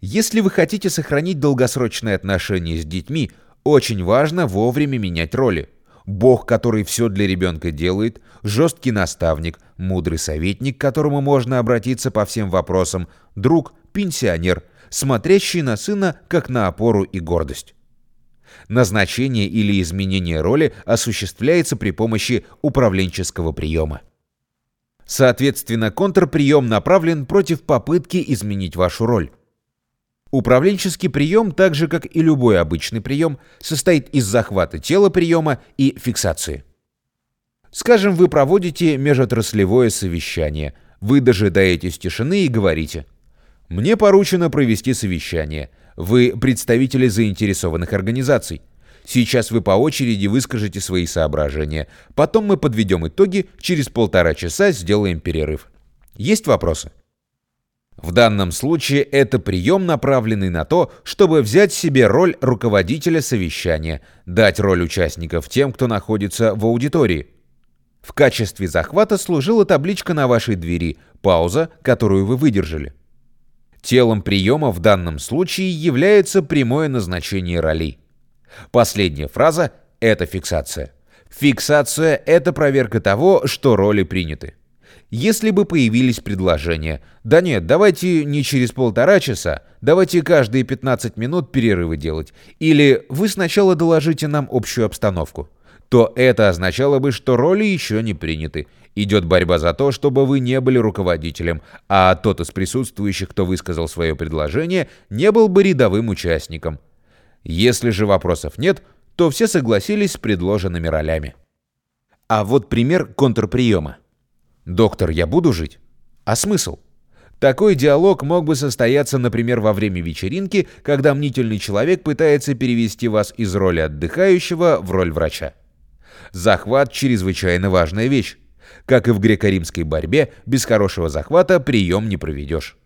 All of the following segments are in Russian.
Если вы хотите сохранить долгосрочные отношения с детьми, очень важно вовремя менять роли. Бог, который все для ребенка делает, жесткий наставник, мудрый советник, к которому можно обратиться по всем вопросам, друг, пенсионер, смотрящий на сына как на опору и гордость. Назначение или изменение роли осуществляется при помощи управленческого приема. Соответственно, контрприем направлен против попытки изменить вашу роль. Управленческий прием, так же как и любой обычный прием, состоит из захвата тела приема и фиксации. Скажем, вы проводите межотраслевое совещание. Вы дожидаетесь тишины и говорите «Мне поручено провести совещание. Вы представители заинтересованных организаций. Сейчас вы по очереди выскажете свои соображения. Потом мы подведем итоги, через полтора часа сделаем перерыв. Есть вопросы?» В данном случае это прием, направленный на то, чтобы взять себе роль руководителя совещания, дать роль участников тем, кто находится в аудитории. В качестве захвата служила табличка на вашей двери, пауза, которую вы выдержали. Телом приема в данном случае является прямое назначение ролей. Последняя фраза – это фиксация. Фиксация – это проверка того, что роли приняты. Если бы появились предложения «Да нет, давайте не через полтора часа, давайте каждые 15 минут перерывы делать» или «Вы сначала доложите нам общую обстановку», то это означало бы, что роли еще не приняты. Идет борьба за то, чтобы вы не были руководителем, а тот из присутствующих, кто высказал свое предложение, не был бы рядовым участником. Если же вопросов нет, то все согласились с предложенными ролями. А вот пример контрприема. «Доктор, я буду жить?» А смысл? Такой диалог мог бы состояться, например, во время вечеринки, когда мнительный человек пытается перевести вас из роли отдыхающего в роль врача. Захват – чрезвычайно важная вещь. Как и в греко-римской борьбе, без хорошего захвата прием не проведешь.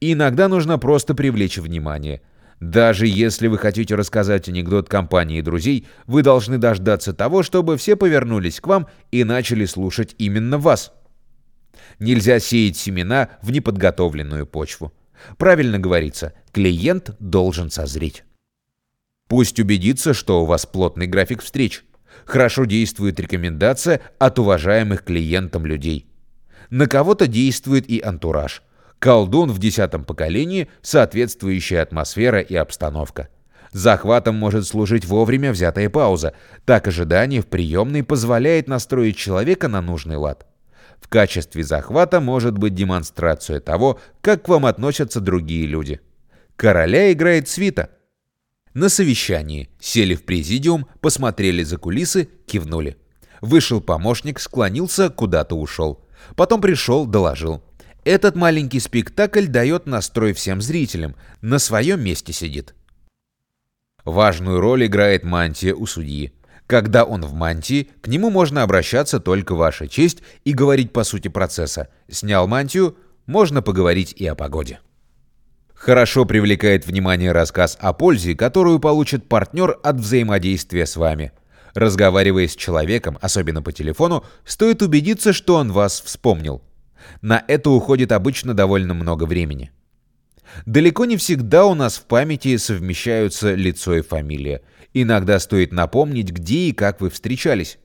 Иногда нужно просто привлечь внимание. Даже если вы хотите рассказать анекдот компании друзей, вы должны дождаться того, чтобы все повернулись к вам и начали слушать именно вас. Нельзя сеять семена в неподготовленную почву. Правильно говорится, клиент должен созреть. Пусть убедится, что у вас плотный график встреч. Хорошо действует рекомендация от уважаемых клиентам людей. На кого-то действует и антураж. Колдун в десятом поколении, соответствующая атмосфера и обстановка. Захватом может служить вовремя взятая пауза. Так ожидание в приемной позволяет настроить человека на нужный лад. В качестве захвата может быть демонстрация того, как к вам относятся другие люди. Короля играет свита. На совещании сели в президиум, посмотрели за кулисы, кивнули. Вышел помощник, склонился, куда-то ушел. Потом пришел, доложил. Этот маленький спектакль дает настрой всем зрителям, на своем месте сидит. Важную роль играет мантия у судьи. Когда он в мантии, к нему можно обращаться только ваша честь и говорить по сути процесса. Снял мантию, можно поговорить и о погоде. Хорошо привлекает внимание рассказ о пользе, которую получит партнер от взаимодействия с вами. Разговаривая с человеком, особенно по телефону, стоит убедиться, что он вас вспомнил. На это уходит обычно довольно много времени. Далеко не всегда у нас в памяти совмещаются лицо и фамилия. Иногда стоит напомнить, где и как вы встречались.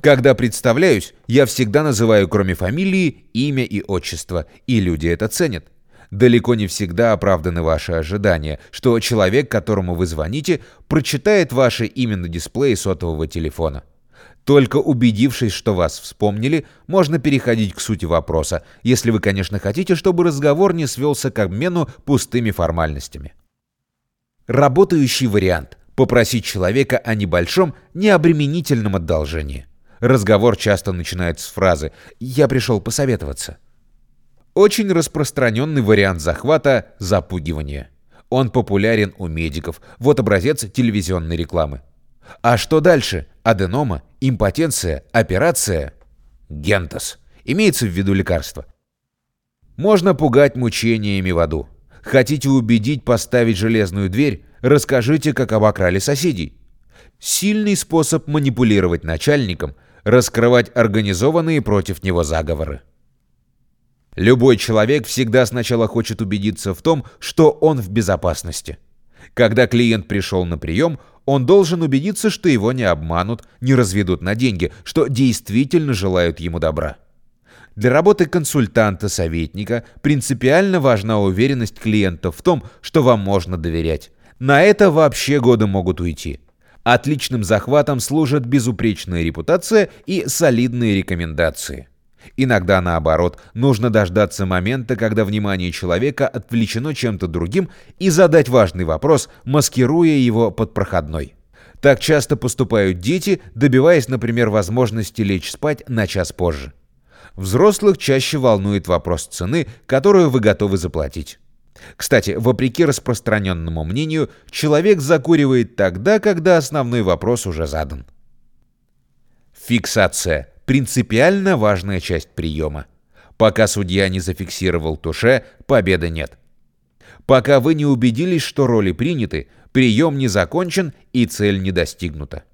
Когда представляюсь, я всегда называю кроме фамилии имя и отчество, и люди это ценят. Далеко не всегда оправданы ваши ожидания, что человек, которому вы звоните, прочитает ваше имя на дисплее сотового телефона. Только убедившись, что вас вспомнили, можно переходить к сути вопроса, если вы, конечно, хотите, чтобы разговор не свелся к обмену пустыми формальностями. Работающий вариант попросить человека о небольшом, необременительном одолжении. Разговор часто начинается с фразы «я пришел посоветоваться». Очень распространенный вариант захвата – запугивание. Он популярен у медиков. Вот образец телевизионной рекламы. А что дальше? Аденома? Импотенция? Операция? Гентос. Имеется в виду лекарство. Можно пугать мучениями в аду. Хотите убедить поставить железную дверь? Расскажите, как обокрали соседей. Сильный способ манипулировать начальником – раскрывать организованные против него заговоры. Любой человек всегда сначала хочет убедиться в том, что он в безопасности. Когда клиент пришел на прием, он должен убедиться, что его не обманут, не разведут на деньги, что действительно желают ему добра. Для работы консультанта-советника принципиально важна уверенность клиента в том, что вам можно доверять. На это вообще годы могут уйти. Отличным захватом служат безупречная репутация и солидные рекомендации. Иногда, наоборот, нужно дождаться момента, когда внимание человека отвлечено чем-то другим, и задать важный вопрос, маскируя его под проходной. Так часто поступают дети, добиваясь, например, возможности лечь спать на час позже. Взрослых чаще волнует вопрос цены, которую вы готовы заплатить. Кстати, вопреки распространенному мнению, человек закуривает тогда, когда основной вопрос уже задан. Фиксация – принципиально важная часть приема. Пока судья не зафиксировал туше, победы нет. Пока вы не убедились, что роли приняты, прием не закончен и цель не достигнута.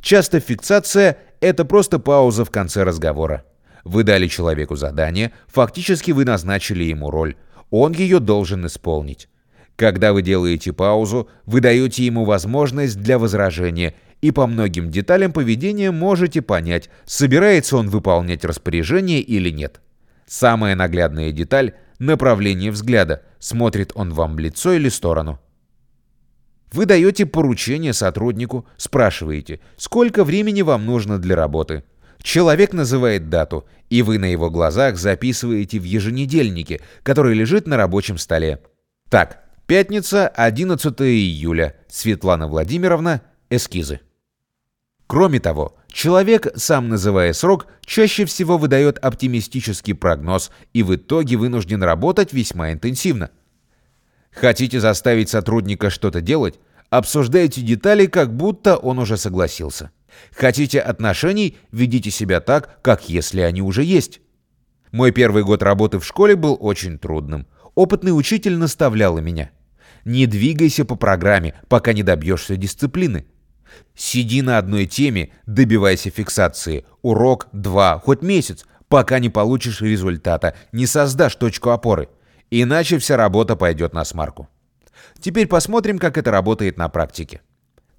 Часто фиксация – это просто пауза в конце разговора. Вы дали человеку задание, фактически вы назначили ему роль, он ее должен исполнить. Когда вы делаете паузу, вы даете ему возможность для возражения, и по многим деталям поведения можете понять, собирается он выполнять распоряжение или нет. Самая наглядная деталь – направление взгляда, смотрит он вам в лицо или сторону. Вы даете поручение сотруднику, спрашиваете, сколько времени вам нужно для работы. Человек называет дату, и вы на его глазах записываете в еженедельнике, который лежит на рабочем столе. Так, пятница, 11 июля. Светлана Владимировна, эскизы. Кроме того, человек, сам называя срок, чаще всего выдает оптимистический прогноз и в итоге вынужден работать весьма интенсивно. Хотите заставить сотрудника что-то делать? Обсуждайте детали, как будто он уже согласился. Хотите отношений, ведите себя так, как если они уже есть. Мой первый год работы в школе был очень трудным. Опытный учитель наставлял меня. Не двигайся по программе, пока не добьешься дисциплины. Сиди на одной теме, добивайся фиксации. Урок, два, хоть месяц, пока не получишь результата, не создашь точку опоры. Иначе вся работа пойдет на смарку. Теперь посмотрим, как это работает на практике.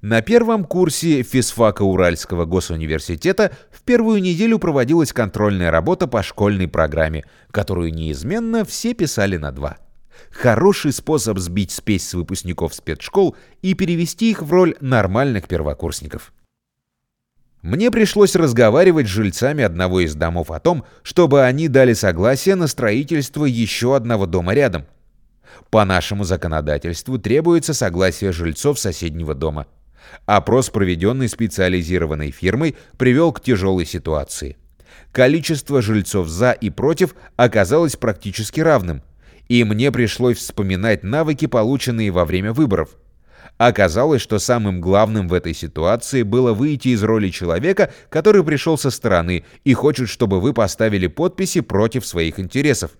На первом курсе физфака Уральского госуниверситета в первую неделю проводилась контрольная работа по школьной программе, которую неизменно все писали на два. Хороший способ сбить спесь с выпускников спецшкол и перевести их в роль нормальных первокурсников. Мне пришлось разговаривать с жильцами одного из домов о том, чтобы они дали согласие на строительство еще одного дома рядом. По нашему законодательству требуется согласие жильцов соседнего дома – Опрос, проведенный специализированной фирмой, привел к тяжелой ситуации. Количество жильцов «за» и «против» оказалось практически равным, и мне пришлось вспоминать навыки, полученные во время выборов. Оказалось, что самым главным в этой ситуации было выйти из роли человека, который пришел со стороны и хочет, чтобы вы поставили подписи против своих интересов.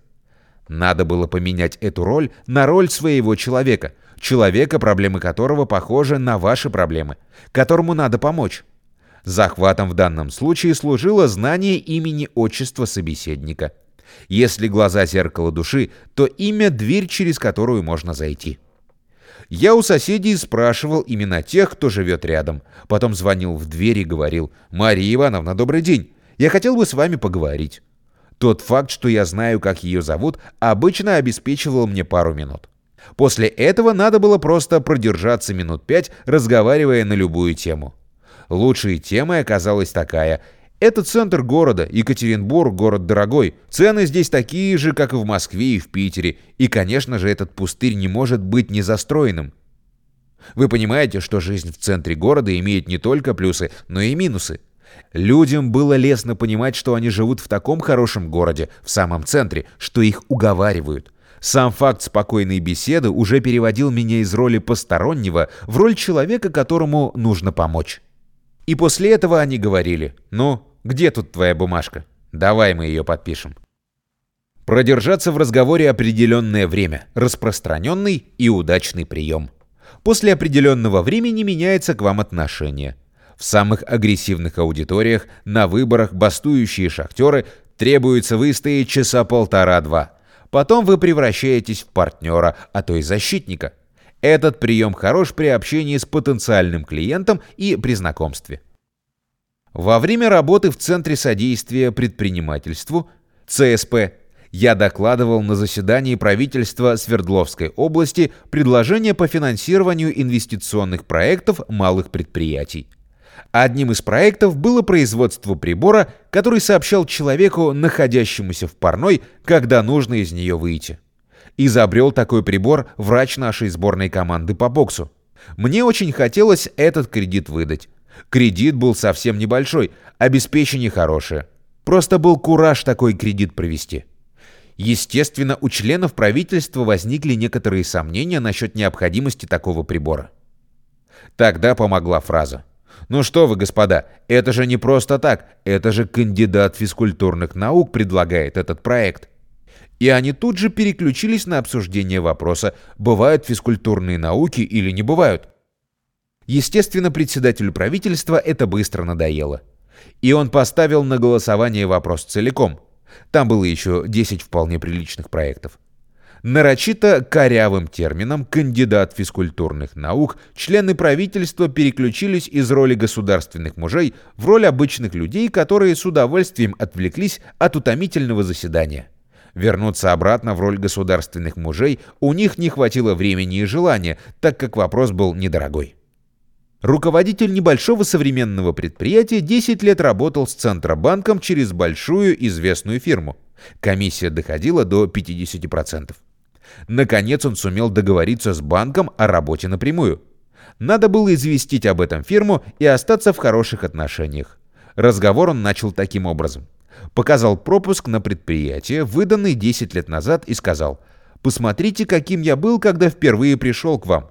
Надо было поменять эту роль на роль своего человека – человека, проблемы которого похожи на ваши проблемы, которому надо помочь. Захватом в данном случае служило знание имени отчества собеседника. Если глаза зеркало души, то имя – дверь, через которую можно зайти. Я у соседей спрашивал имена тех, кто живет рядом. Потом звонил в дверь и говорил «Мария Ивановна, добрый день. Я хотел бы с вами поговорить». Тот факт, что я знаю, как ее зовут, обычно обеспечивал мне пару минут. После этого надо было просто продержаться минут пять, разговаривая на любую тему. Лучшей темой оказалась такая. Это центр города, Екатеринбург, город дорогой. Цены здесь такие же, как и в Москве и в Питере. И, конечно же, этот пустырь не может быть незастроенным. Вы понимаете, что жизнь в центре города имеет не только плюсы, но и минусы. Людям было лестно понимать, что они живут в таком хорошем городе, в самом центре, что их уговаривают. Сам факт спокойной беседы уже переводил меня из роли постороннего в роль человека, которому нужно помочь. И после этого они говорили, «Ну, где тут твоя бумажка? Давай мы ее подпишем». Продержаться в разговоре определенное время – распространенный и удачный прием. После определенного времени меняется к вам отношение. В самых агрессивных аудиториях, на выборах, бастующие шахтеры Требуется выстоять часа полтора-два. Потом вы превращаетесь в партнера, а то и защитника. Этот прием хорош при общении с потенциальным клиентом и при знакомстве. Во время работы в Центре содействия предпринимательству ЦСП я докладывал на заседании правительства Свердловской области предложение по финансированию инвестиционных проектов малых предприятий. Одним из проектов было производство прибора, который сообщал человеку, находящемуся в парной, когда нужно из нее выйти. Изобрел такой прибор врач нашей сборной команды по боксу. Мне очень хотелось этот кредит выдать. Кредит был совсем небольшой, обеспечение хорошее. Просто был кураж такой кредит провести. Естественно, у членов правительства возникли некоторые сомнения насчет необходимости такого прибора. Тогда помогла фраза. «Ну что вы, господа, это же не просто так, это же кандидат физкультурных наук предлагает этот проект». И они тут же переключились на обсуждение вопроса, бывают физкультурные науки или не бывают. Естественно, председателю правительства это быстро надоело. И он поставил на голосование вопрос целиком. Там было еще 10 вполне приличных проектов. Нарочито корявым термином «кандидат физкультурных наук» члены правительства переключились из роли государственных мужей в роль обычных людей, которые с удовольствием отвлеклись от утомительного заседания. Вернуться обратно в роль государственных мужей у них не хватило времени и желания, так как вопрос был недорогой. Руководитель небольшого современного предприятия 10 лет работал с Центробанком через большую известную фирму. Комиссия доходила до 50%. Наконец он сумел договориться с банком о работе напрямую. Надо было известить об этом фирму и остаться в хороших отношениях. Разговор он начал таким образом. Показал пропуск на предприятие, выданный 10 лет назад, и сказал «Посмотрите, каким я был, когда впервые пришел к вам.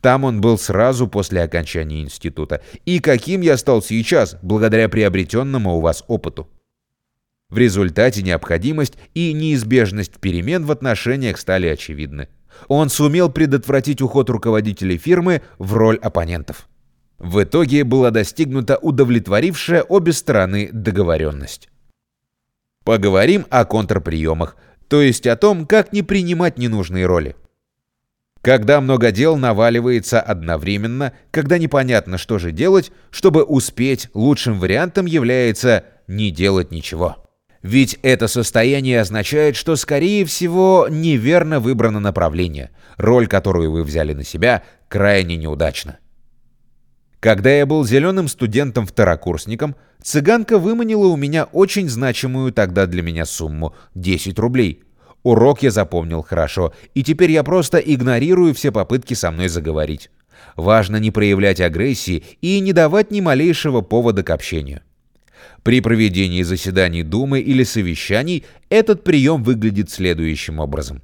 Там он был сразу после окончания института. И каким я стал сейчас, благодаря приобретенному у вас опыту. В результате необходимость и неизбежность перемен в отношениях стали очевидны. Он сумел предотвратить уход руководителей фирмы в роль оппонентов. В итоге была достигнута удовлетворившая обе стороны договоренность. Поговорим о контрприемах, то есть о том, как не принимать ненужные роли. Когда много дел наваливается одновременно, когда непонятно, что же делать, чтобы успеть, лучшим вариантом является не делать ничего. Ведь это состояние означает, что, скорее всего, неверно выбрано направление, роль, которую вы взяли на себя, крайне неудачна. Когда я был зеленым студентом-второкурсником, цыганка выманила у меня очень значимую тогда для меня сумму – 10 рублей – Урок я запомнил хорошо, и теперь я просто игнорирую все попытки со мной заговорить. Важно не проявлять агрессии и не давать ни малейшего повода к общению. При проведении заседаний Думы или совещаний этот прием выглядит следующим образом.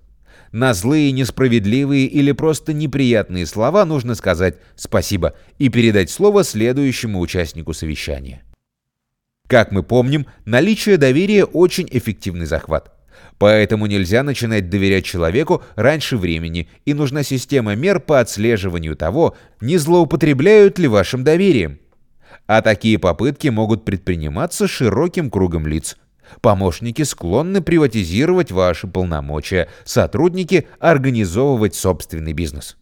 На злые, несправедливые или просто неприятные слова нужно сказать «спасибо» и передать слово следующему участнику совещания. Как мы помним, наличие доверия – очень эффективный захват. Поэтому нельзя начинать доверять человеку раньше времени, и нужна система мер по отслеживанию того, не злоупотребляют ли вашим доверием. А такие попытки могут предприниматься широким кругом лиц. Помощники склонны приватизировать ваши полномочия, сотрудники – организовывать собственный бизнес.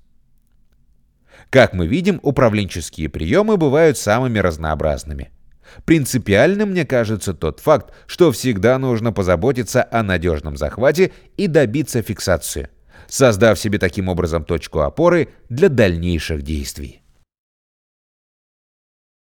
Как мы видим, управленческие приемы бывают самыми разнообразными. Принципиальным, мне кажется, тот факт, что всегда нужно позаботиться о надежном захвате и добиться фиксации, создав себе таким образом точку опоры для дальнейших действий.